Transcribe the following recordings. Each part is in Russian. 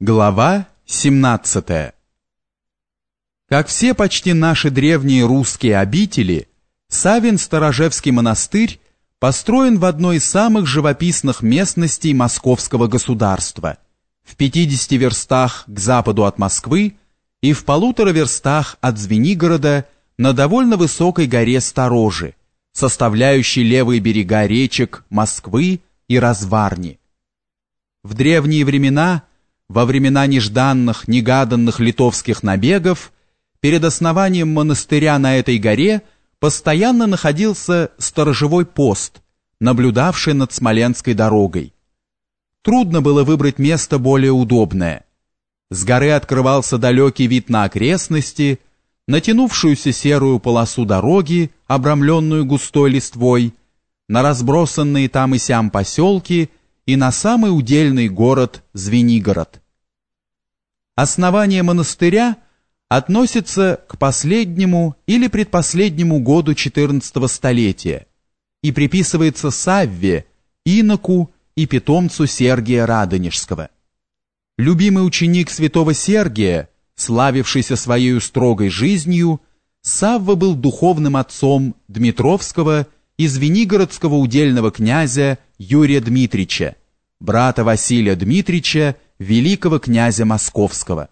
Глава 17 Как все почти наши древние русские обители, Савин-Сторожевский монастырь построен в одной из самых живописных местностей московского государства, в 50 верстах к западу от Москвы и в полутора верстах от Звенигорода на довольно высокой горе Сторожи, составляющей левые берега речек Москвы и Разварни. В древние времена – во времена нежданных, негаданных литовских набегов перед основанием монастыря на этой горе постоянно находился сторожевой пост, наблюдавший над Смоленской дорогой. Трудно было выбрать место более удобное. С горы открывался далекий вид на окрестности, натянувшуюся серую полосу дороги, обрамленную густой листвой, на разбросанные там и сям поселки и на самый удельный город Звенигород. Основание монастыря относится к последнему или предпоследнему году XIV столетия и приписывается Савве, иноку и питомцу Сергия Радонежского. Любимый ученик святого Сергия, славившийся своей строгой жизнью, Савва был духовным отцом Дмитровского и Звенигородского удельного князя Юрия Дмитрича, брата Василия Дмитрича, великого князя Московского.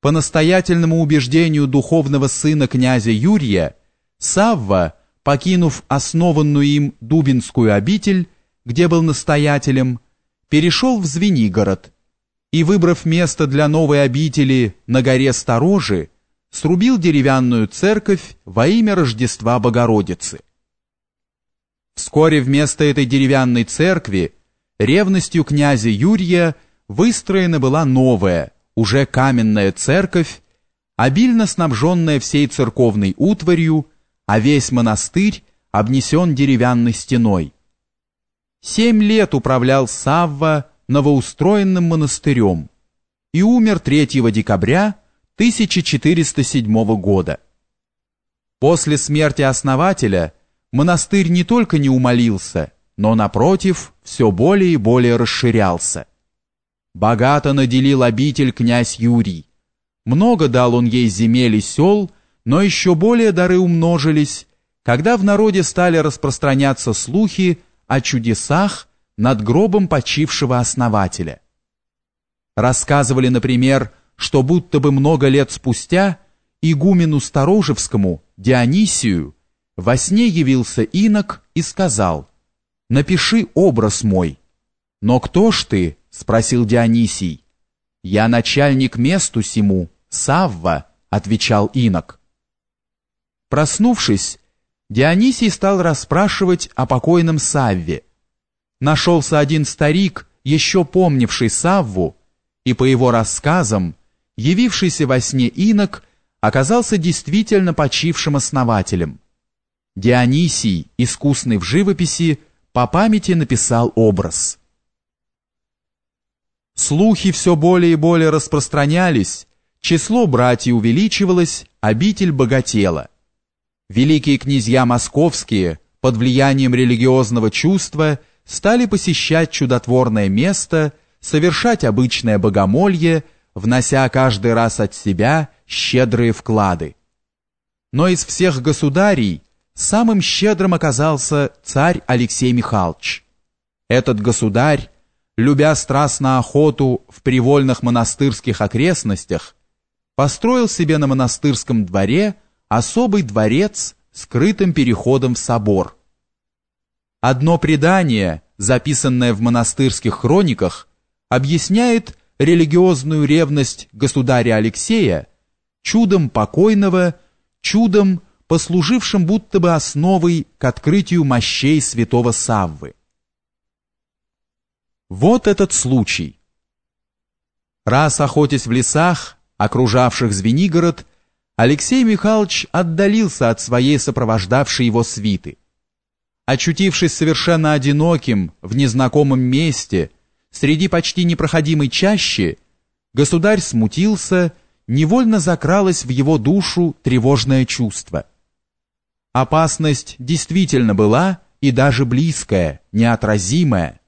По настоятельному убеждению духовного сына князя Юрия, Савва, покинув основанную им Дубинскую обитель, где был настоятелем, перешел в Звенигород и, выбрав место для новой обители на горе Сторожи, срубил деревянную церковь во имя Рождества Богородицы. Вскоре вместо этой деревянной церкви ревностью князя Юрия выстроена была новая, уже каменная церковь, обильно снабженная всей церковной утварью, а весь монастырь обнесен деревянной стеной. Семь лет управлял Савва новоустроенным монастырем и умер 3 декабря 1407 года. После смерти основателя монастырь не только не умолился, но, напротив, все более и более расширялся. Богато наделил обитель князь Юрий. Много дал он ей земель и сел, но еще более дары умножились, когда в народе стали распространяться слухи о чудесах над гробом почившего основателя. Рассказывали, например, что будто бы много лет спустя игумену Сторожевскому, Дионисию, во сне явился инок и сказал напиши образ мой». «Но кто ж ты?» — спросил Дионисий. «Я начальник месту сему, Савва», — отвечал инок. Проснувшись, Дионисий стал расспрашивать о покойном Савве. Нашелся один старик, еще помнивший Савву, и по его рассказам, явившийся во сне инок, оказался действительно почившим основателем. Дионисий, искусный в живописи, по памяти написал образ. Слухи все более и более распространялись, число братьев увеличивалось, обитель богатела. Великие князья московские под влиянием религиозного чувства стали посещать чудотворное место, совершать обычное богомолье, внося каждый раз от себя щедрые вклады. Но из всех государей самым щедрым оказался царь Алексей Михайлович. Этот государь, любя страстно охоту в привольных монастырских окрестностях, построил себе на монастырском дворе особый дворец с скрытым переходом в собор. Одно предание, записанное в монастырских хрониках, объясняет религиозную ревность государя Алексея чудом покойного, чудом послужившим будто бы основой к открытию мощей святого Саввы. Вот этот случай. Раз охотясь в лесах, окружавших Звенигород, Алексей Михайлович отдалился от своей сопровождавшей его свиты. Очутившись совершенно одиноким в незнакомом месте, среди почти непроходимой чащи, государь смутился, невольно закралось в его душу тревожное чувство. Опасность действительно была и даже близкая, неотразимая.